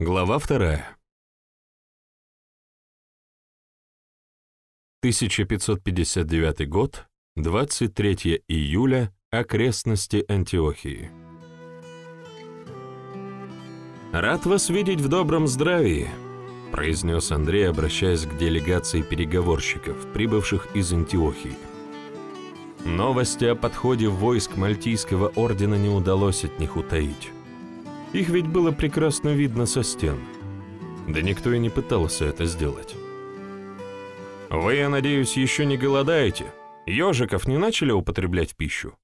Глава вторая. 1559 год, 23 июля, окрестности Антиохии. «Рад вас видеть в добром здравии», — произнес Андрей, обращаясь к делегации переговорщиков, прибывших из Антиохии. Новости о подходе войск Мальтийского ордена не удалось от них утаить. Их ведь было прекрасно видно со стен. Да никто и не пытался это сделать. «Вы, я надеюсь, еще не голодаете? Ежиков не начали употреблять в пищу?»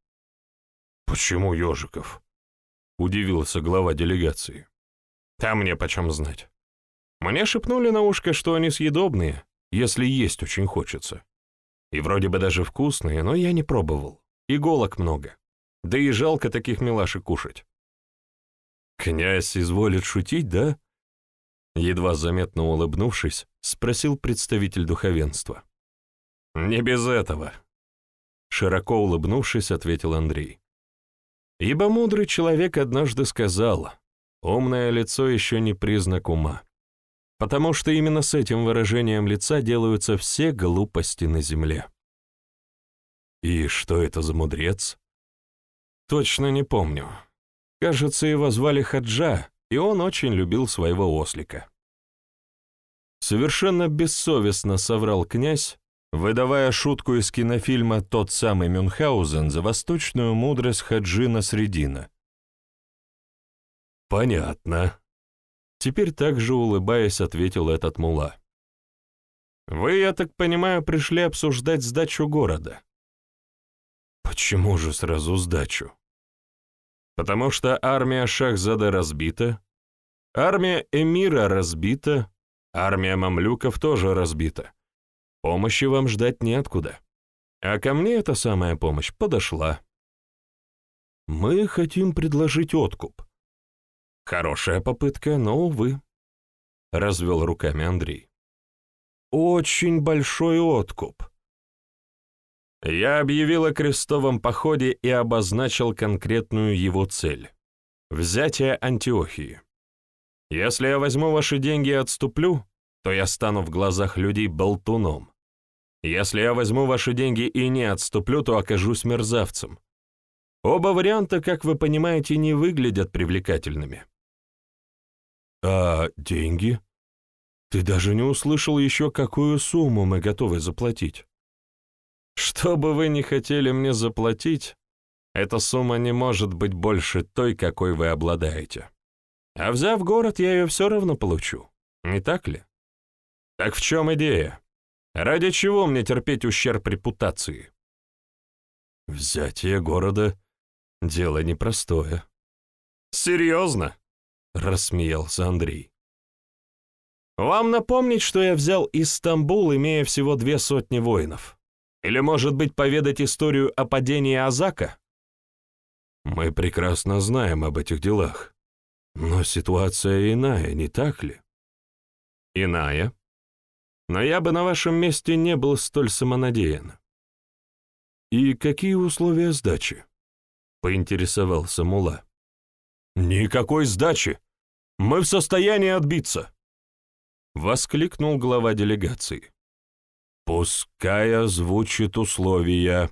«Почему ежиков?» — удивился глава делегации. «А мне почем знать? Мне шепнули на ушко, что они съедобные, если есть очень хочется. И вроде бы даже вкусные, но я не пробовал. Иголок много. Да и жалко таких милашек кушать». «Князь изволит шутить, да?» Едва заметно улыбнувшись, спросил представитель духовенства. «Не без этого», — широко улыбнувшись, ответил Андрей. «Ибо мудрый человек однажды сказал, умное лицо еще не признак ума, потому что именно с этим выражением лица делаются все глупости на земле». «И что это за мудрец?» «Точно не помню. Кажется, его звали Хаджа, и он очень любил своего ослика. Совершенно бессовестно соврал князь, выдавая шутку из кинофильма «Тот самый Мюнхгаузен» за восточную мудрость Хаджина Средина. «Понятно», — теперь также улыбаясь, ответил этот мула. «Вы, я так понимаю, пришли обсуждать сдачу города». «Почему же сразу сдачу?» Потому что армия Шахзада разбита, армия Эмира разбита, армия мамлюков тоже разбита. Помощи вам ждать неоткуда. А ко мне эта самая помощь подошла. Мы хотим предложить откуп. Хорошая попытка, но, увы. Развел руками Андрей. Очень большой откуп. Я объявил о крестовом походе и обозначил конкретную его цель — взятие Антиохии. Если я возьму ваши деньги и отступлю, то я стану в глазах людей болтуном. Если я возьму ваши деньги и не отступлю, то окажусь мерзавцем. Оба варианта, как вы понимаете, не выглядят привлекательными. А деньги? Ты даже не услышал еще, какую сумму мы готовы заплатить. Что бы вы ни хотели мне заплатить, эта сумма не может быть больше той, какой вы обладаете. А взяв город, я ее все равно получу, не так ли? Так в чем идея? Ради чего мне терпеть ущерб репутации? Взятие города — дело непростое. Серьезно? — рассмеялся Андрей. Вам напомнить, что я взял Истамбул, имея всего две сотни воинов? Или, может быть, поведать историю о падении Азака? Мы прекрасно знаем об этих делах. Но ситуация иная, не так ли? Иная. Но я бы на вашем месте не был столь самонадеян. И какие условия сдачи? Поинтересовался Мула. Никакой сдачи. Мы в состоянии отбиться. Воскликнул глава делегации. «Пускай озвучит условия».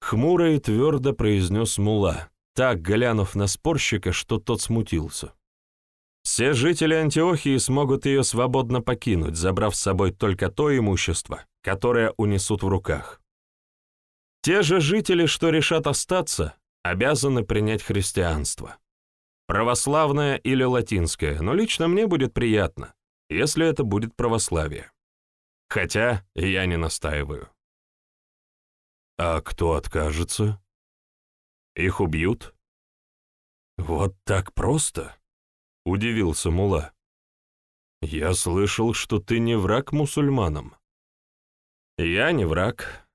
Хмуро и твердо произнес Мула, так глянув на спорщика, что тот смутился. «Все жители Антиохии смогут ее свободно покинуть, забрав с собой только то имущество, которое унесут в руках. Те же жители, что решат остаться, обязаны принять христианство. Православное или латинское, но лично мне будет приятно, если это будет православие. Хотя я не настаиваю. А кто откажется? Их убьют? Вот так просто? Удивился Мула. Я слышал, что ты не враг мусульманам. Я не враг,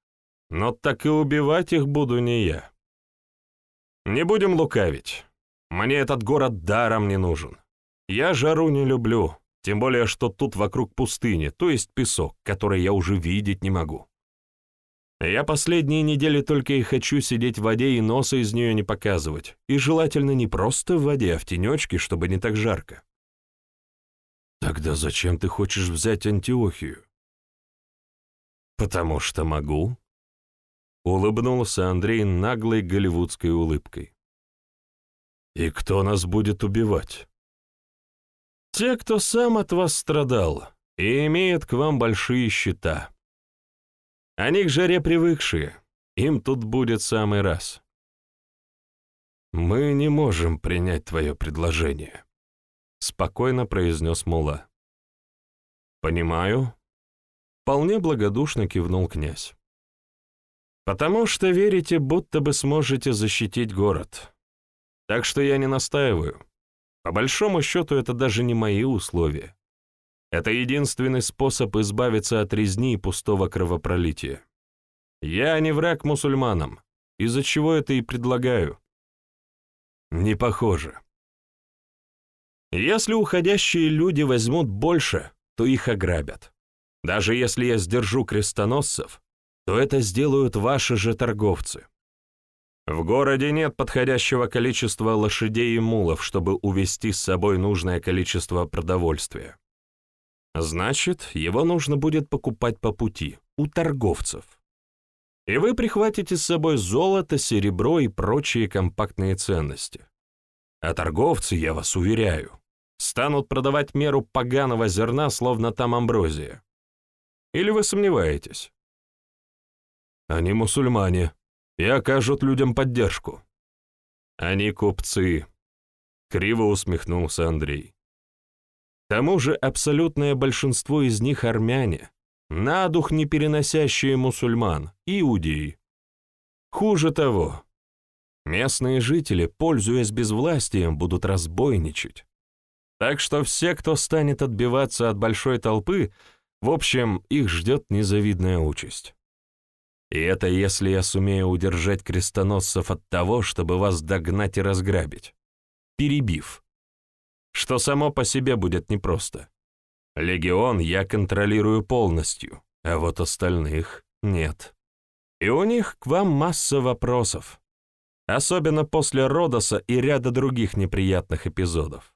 но так и убивать их буду не я. Не будем лукавить. Мне этот город даром не нужен. Я жару не люблю, тем более, что тут вокруг пустыни, то есть песок, который я уже видеть не могу. Я последние недели только и хочу сидеть в воде и носа из нее не показывать, и желательно не просто в воде, а в тенечке, чтобы не так жарко. Тогда зачем ты хочешь взять Антиохию? Потому что могу. Улыбнулся Андрей наглой голливудской улыбкой. И кто нас будет убивать? Те, кто сам от вас страдал и имеет к вам большие счета. Они к жаре привыкшие, им тут будет самый раз. Мы не можем принять твое предложение спокойно произнес Мула. «Понимаю», — вполне благодушно кивнул князь. «Потому что верите, будто бы сможете защитить город. Так что я не настаиваю. По большому счету, это даже не мои условия. Это единственный способ избавиться от резни и пустого кровопролития. Я не враг мусульманам, из-за чего это и предлагаю». «Не похоже», если уходящие люди возьмут больше, то их ограбят. Даже если я сдержу крестоносцев, то это сделают ваши же торговцы. В городе нет подходящего количества лошадей и мулов, чтобы увезти с собой нужное количество продовольствия. Значит, его нужно будет покупать по пути, у торговцев. И вы прихватите с собой золото, серебро и прочие компактные ценности. А торговцы, я вас уверяю, станут продавать меру поганого зерна, словно там амброзия? Или вы сомневаетесь? Они мусульмане и окажут людям поддержку. Они купцы, — криво усмехнулся Андрей. К тому же абсолютное большинство из них армяне, на дух не переносящие мусульман, иудеи. Хуже того, местные жители, пользуясь безвластием, будут разбойничать. Так что все, кто станет отбиваться от большой толпы, в общем, их ждет незавидная участь. И это если я сумею удержать крестоносцев от того, чтобы вас догнать и разграбить, перебив. Что само по себе будет непросто. Легион я контролирую полностью, а вот остальных нет. И у них к вам масса вопросов. Особенно после Родоса и ряда других неприятных эпизодов.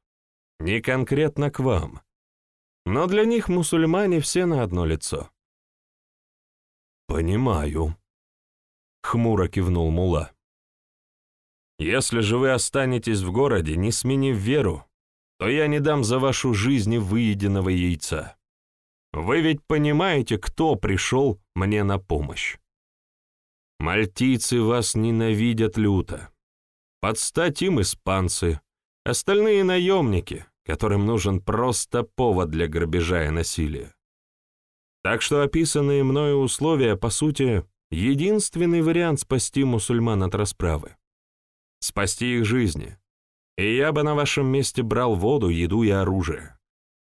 Не конкретно к вам. Но для них мусульмане все на одно лицо. «Понимаю», — хмуро кивнул Мула. «Если же вы останетесь в городе, не сменив веру, то я не дам за вашу жизнь выеденного яйца. Вы ведь понимаете, кто пришел мне на помощь. Мальтийцы вас ненавидят люто. Подстать им испанцы, остальные наемники, которым нужен просто повод для грабежа и насилия. Так что описанные мною условия, по сути, единственный вариант спасти мусульман от расправы. Спасти их жизни. И я бы на вашем месте брал воду, еду и оружие,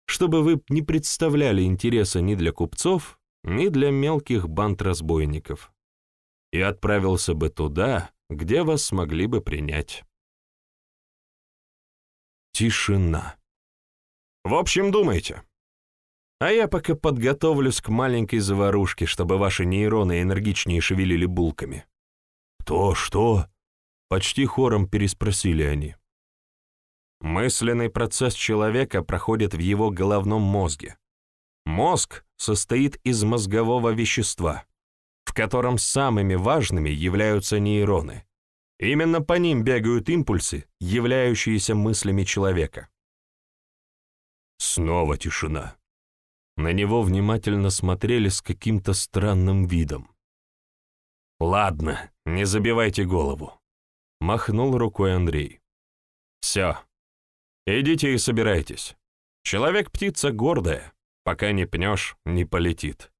чтобы вы не представляли интереса ни для купцов, ни для мелких банд разбойников. И отправился бы туда, где вас смогли бы принять. Тишина. В общем, думайте. А я пока подготовлюсь к маленькой заварушке, чтобы ваши нейроны энергичнее шевелили булками. «Кто? Что?» — почти хором переспросили они. Мысленный процесс человека проходит в его головном мозге. Мозг состоит из мозгового вещества, в котором самыми важными являются нейроны. Именно по ним бегают импульсы, являющиеся мыслями человека. Снова тишина. На него внимательно смотрели с каким-то странным видом. «Ладно, не забивайте голову», — махнул рукой Андрей. «Все. Идите и собирайтесь. Человек-птица гордая, пока не пнешь, не полетит.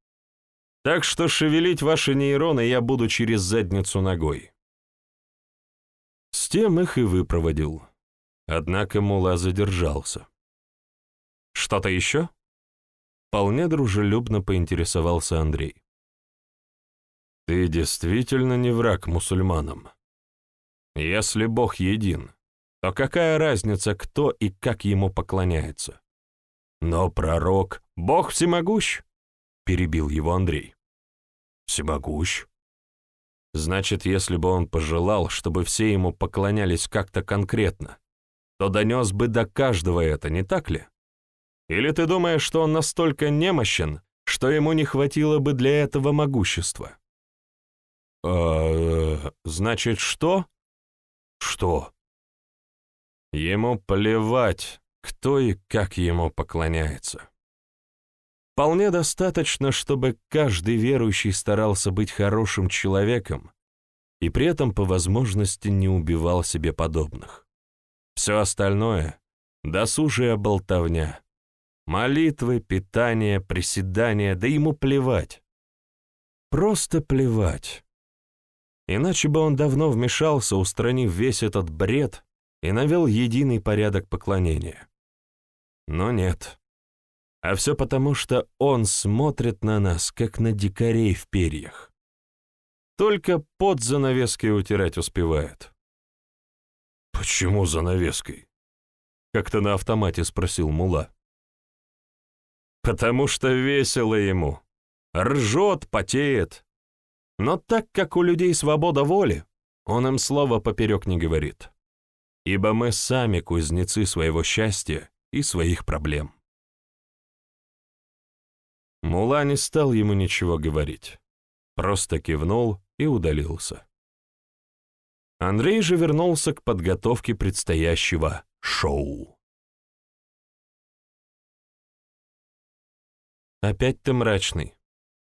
Так что шевелить ваши нейроны я буду через задницу ногой». С тем их и выпроводил. Однако Мула задержался. Что-то еще?» Вполне дружелюбно поинтересовался Андрей. «Ты действительно не враг мусульманам. Если Бог един, то какая разница, кто и как ему поклоняется? Но пророк, Бог всемогущ!» — перебил его Андрей. «Всемогущ?» Значит, если бы он пожелал, чтобы все ему поклонялись как-то конкретно, то донес бы до каждого это, не так ли? Или ты думаешь, что он настолько немощен, что ему не хватило бы для этого могущества?» «А, значит, что?» «Что?» Ему плевать, кто и как ему поклоняется. Вполне достаточно, чтобы каждый верующий старался быть хорошим человеком и при этом по возможности не убивал себе подобных. Все остальное — досужая болтовня. Молитвы, питание, приседания, да ему плевать. Просто плевать. Иначе бы он давно вмешался, устранив весь этот бред и навел единый порядок поклонения. Но нет. А все потому, что он смотрит на нас, как на дикарей в перьях. Только под занавеской утирать успевает. «Почему занавеской?» — как-то на автомате спросил Мула. «Потому что весело ему. Ржет, потеет. Но так как у людей свобода воли, он им слова поперек не говорит. Ибо мы сами кузнецы своего счастья и своих проблем». Мула не стал ему ничего говорить, просто кивнул и удалился. Андрей же вернулся к подготовке предстоящего шоу. «Опять ты мрачный.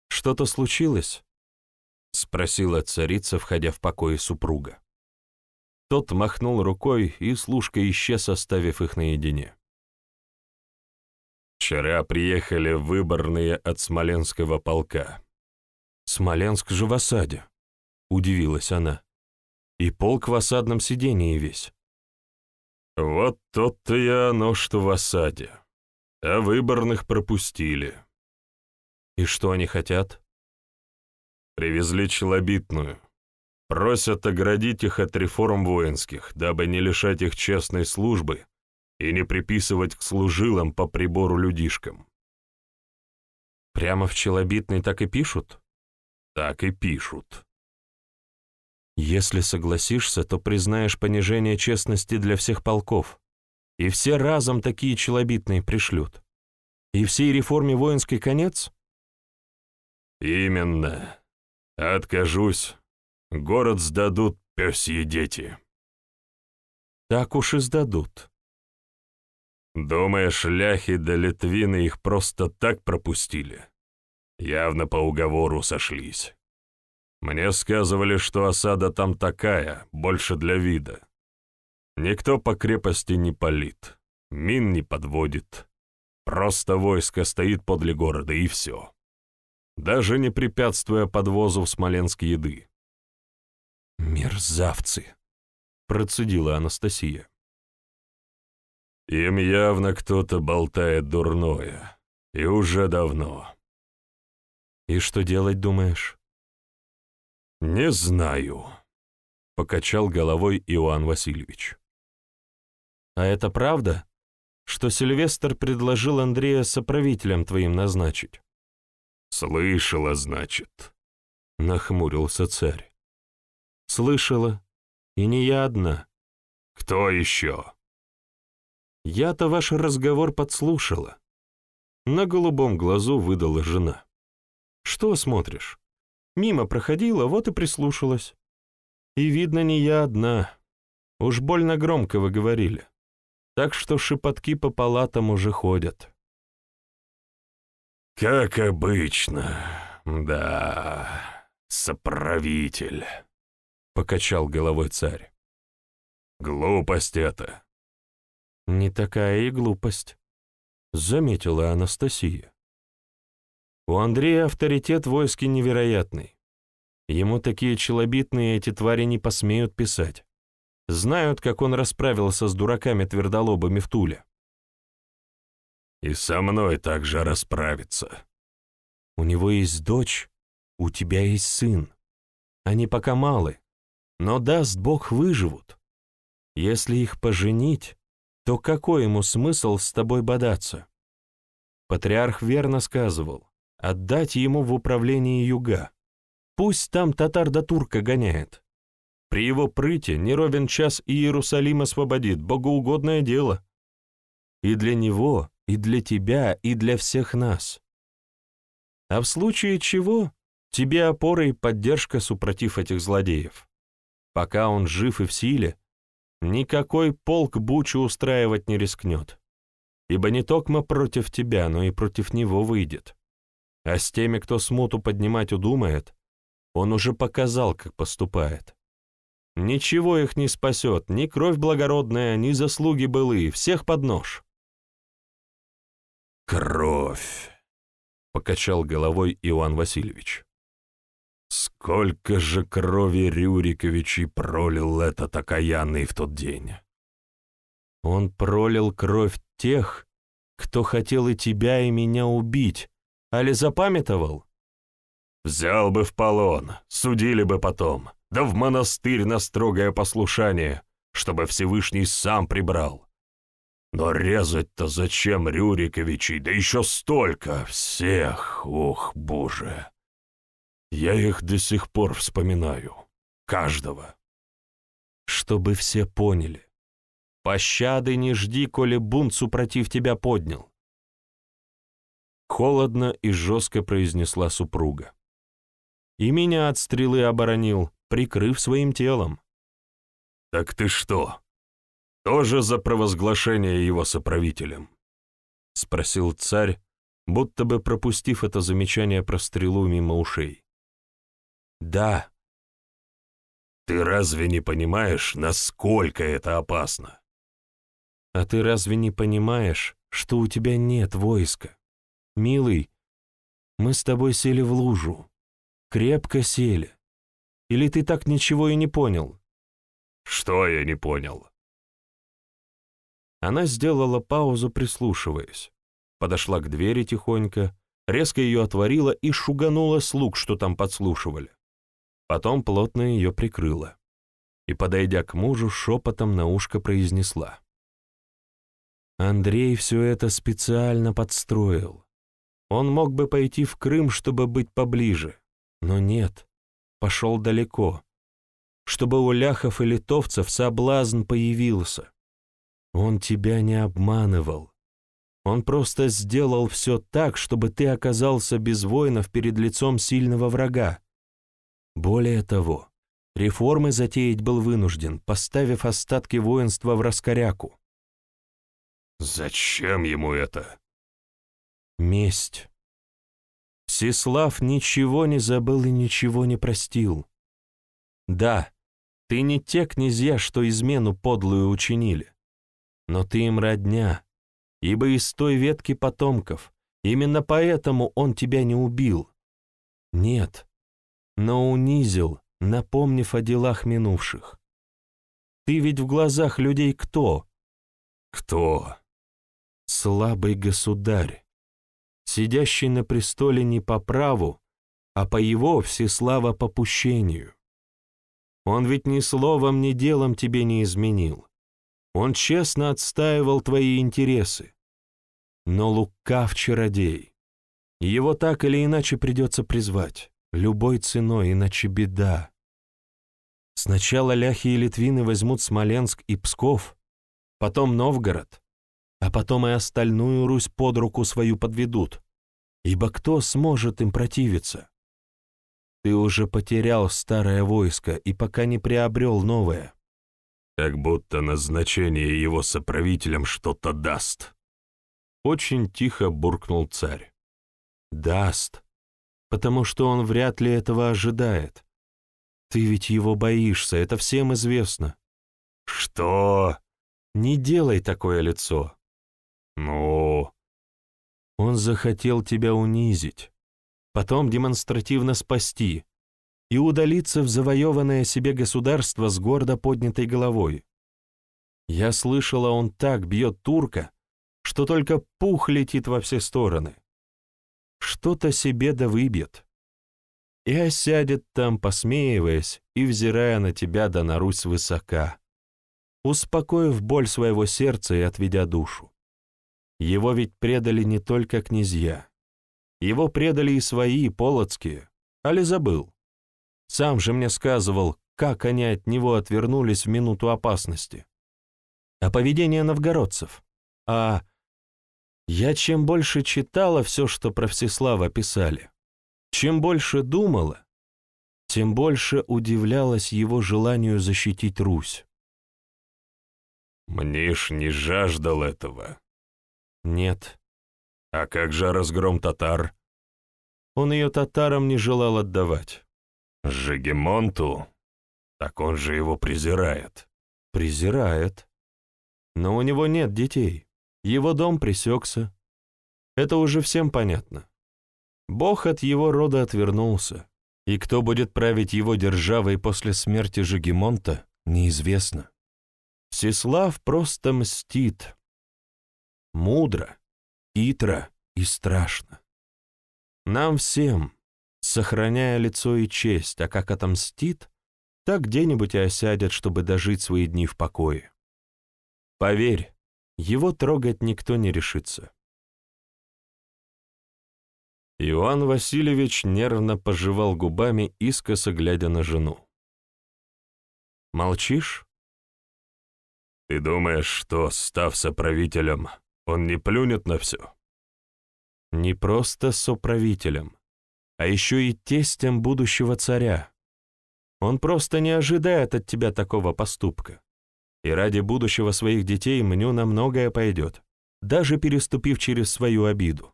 Что-то случилось?» — спросила царица, входя в покой супруга. Тот махнул рукой, и служка исчез, оставив их наедине. «Вчера приехали выборные от Смоленского полка». «Смоленск же в осаде», — удивилась она. «И полк в осадном сидении весь». «Вот тот-то и оно, что в осаде. А выборных пропустили». «И что они хотят?» «Привезли челобитную. Просят оградить их от реформ воинских, дабы не лишать их честной службы и не приписывать к служилам по прибору людишкам». «Прямо в челобитной так и пишут?» «Так и пишут». «Если согласишься, то признаешь понижение честности для всех полков, и все разом такие челобитные пришлют. И всей реформе воинской конец?» «Именно. Откажусь. Город сдадут пёсьи дети». «Так уж и сдадут». «Думаешь, ляхи да литвины их просто так пропустили? Явно по уговору сошлись. Мне сказывали, что осада там такая, больше для вида. Никто по крепости не палит, мин не подводит. Просто войско стоит подле города, и все даже не препятствуя подвозу в Смоленск еды. «Мерзавцы!» — процедила Анастасия. «Им явно кто-то болтает дурное, и уже давно». «И что делать, думаешь?» «Не знаю», — покачал головой Иоанн Васильевич. «А это правда, что Сильвестр предложил Андрея соправителем твоим назначить?» «Слышала, значит», — нахмурился царь. «Слышала. И не я одна». «Кто еще?» «Я-то ваш разговор подслушала». На голубом глазу выдала жена. «Что смотришь? Мимо проходила, вот и прислушалась. И видно, не я одна. Уж больно громко вы говорили. Так что шепотки по палатам уже ходят». «Как обычно, да, соправитель», — покачал головой царь. «Глупость это». «Не такая и глупость», — заметила Анастасия. «У Андрея авторитет войски невероятный. Ему такие челобитные эти твари не посмеют писать. Знают, как он расправился с дураками-твердолобами в Туле. И со мной также расправиться. У него есть дочь, у тебя есть сын. Они пока малы, но даст Бог выживут. Если их поженить, то какой ему смысл с тобой бодаться? Патриарх верно сказывал, отдать ему в управление юга. Пусть там татар да турка гоняет. При его прыте не ровен час Иерусалим освободит, богоугодное дело. И для него и для тебя, и для всех нас. А в случае чего тебе опора и поддержка супротив этих злодеев. Пока он жив и в силе, никакой полк бучу устраивать не рискнет, ибо не токмо против тебя, но и против него выйдет. А с теми, кто смуту поднимать удумает, он уже показал, как поступает. Ничего их не спасет, ни кровь благородная, ни заслуги былые, всех под нож. «Кровь!» — покачал головой Иван Васильевич. «Сколько же крови Рюриковичей пролил этот окаянный в тот день!» «Он пролил кровь тех, кто хотел и тебя, и меня убить, али запамятовал?» «Взял бы в полон, судили бы потом, да в монастырь на строгое послушание, чтобы Всевышний сам прибрал. Но резать-то зачем Рюриковичей, да еще столько, всех, ох, боже!» Я их до сих пор вспоминаю. Каждого. Чтобы все поняли. Пощады не жди, коли бунт супротив тебя поднял. Холодно и жестко произнесла супруга. И меня от стрелы оборонил, прикрыв своим телом. «Так ты что, тоже за провозглашение его соправителем?» — спросил царь, будто бы пропустив это замечание про стрелу мимо ушей. Да. Ты разве не понимаешь, насколько это опасно? А ты разве не понимаешь, что у тебя нет войска? Милый, мы с тобой сели в лужу. Крепко сели. Или ты так ничего и не понял? Что я не понял? Она сделала паузу, прислушиваясь. Подошла к двери тихонько, резко ее отворила и шуганула слуг, что там подслушивали. Потом плотно ее прикрыла и, подойдя к мужу, шепотом на ушко произнесла. Андрей все это специально подстроил. Он мог бы пойти в Крым, чтобы быть поближе, но нет, пошел далеко, чтобы у ляхов и литовцев соблазн появился. Он тебя не обманывал. Он просто сделал все так, чтобы ты оказался без воинов перед лицом сильного врага. Более того, реформы затеять был вынужден, поставив остатки воинства в раскоряку. Зачем ему это? Месть. Сеслав ничего не забыл и ничего не простил. Да, ты не те князья, что измену подлую учинили, но ты им родня, ибо из той ветки потомков, именно поэтому он тебя не убил. Нет, но унизил, напомнив о делах минувших. Ты ведь в глазах людей кто? Кто? Слабый государь, сидящий на престоле не по праву, а по его всеслава попущению. Он ведь ни словом, ни делом тебе не изменил. Он честно отстаивал твои интересы. Но лукав чародей. Его так или иначе придется призвать. Любой ценой, иначе беда. Сначала ляхи и литвины возьмут Смоленск и Псков, потом Новгород, а потом и остальную Русь под руку свою подведут, ибо кто сможет им противиться? Ты уже потерял старое войско и пока не приобрел новое. Как будто назначение его соправителем что-то даст. Очень тихо буркнул царь. Даст потому что он вряд ли этого ожидает. Ты ведь его боишься, это всем известно. Что? Не делай такое лицо. Ну? Он захотел тебя унизить, потом демонстративно спасти и удалиться в завоеванное себе государство с гордо поднятой головой. Я слышала, он так бьет турка, что только пух летит во все стороны что-то себе да выбьет. И осядет там, посмеиваясь и взирая на тебя да на Русь высока, успокоив боль своего сердца и отведя душу. Его ведь предали не только князья. Его предали и свои, полоцкие. Али забыл? Сам же мне сказывал, как они от него отвернулись в минуту опасности. А поведение новгородцев? А Я чем больше читала все, что про Всеслава писали, чем больше думала, тем больше удивлялась его желанию защитить Русь. Мнишь не жаждал этого? Нет. А как же разгром татар? Он ее татарам не желал отдавать. Жегемонту? Так он же его презирает. Презирает. Но у него нет детей. Его дом пресекся. Это уже всем понятно. Бог от его рода отвернулся, и кто будет править его державой после смерти Жегемонта, неизвестно. Всеслав просто мстит. Мудро, хитро и страшно. Нам всем, сохраняя лицо и честь, а как отомстит, так где-нибудь и осядет, чтобы дожить свои дни в покое. Поверь, его трогать никто не решится. Иоанн Васильевич нервно пожевал губами, искоса глядя на жену. «Молчишь?» «Ты думаешь, что, став соправителем, он не плюнет на все?» «Не просто соправителем, а еще и тестем будущего царя. Он просто не ожидает от тебя такого поступка. И ради будущего своих детей мню на многое пойдет, даже переступив через свою обиду.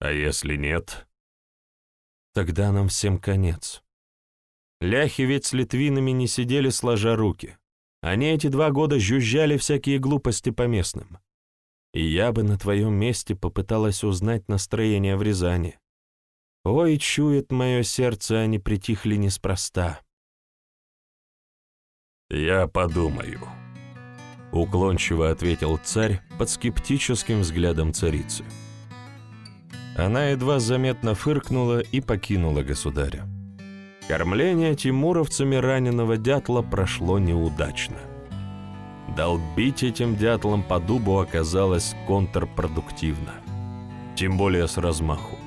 А если нет? Тогда нам всем конец. Ляхи ведь с литвинами не сидели сложа руки. Они эти два года жужжали всякие глупости по местным. И я бы на твоем месте попыталась узнать настроение в Рязани. Ой, чует мое сердце, они притихли неспроста. «Я подумаю», — уклончиво ответил царь под скептическим взглядом царицы. Она едва заметно фыркнула и покинула государя. Кормление тимуровцами раненого дятла прошло неудачно. Долбить этим дятлом по дубу оказалось контрпродуктивно. Тем более с размаху.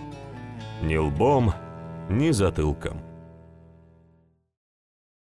Ни лбом, ни затылком.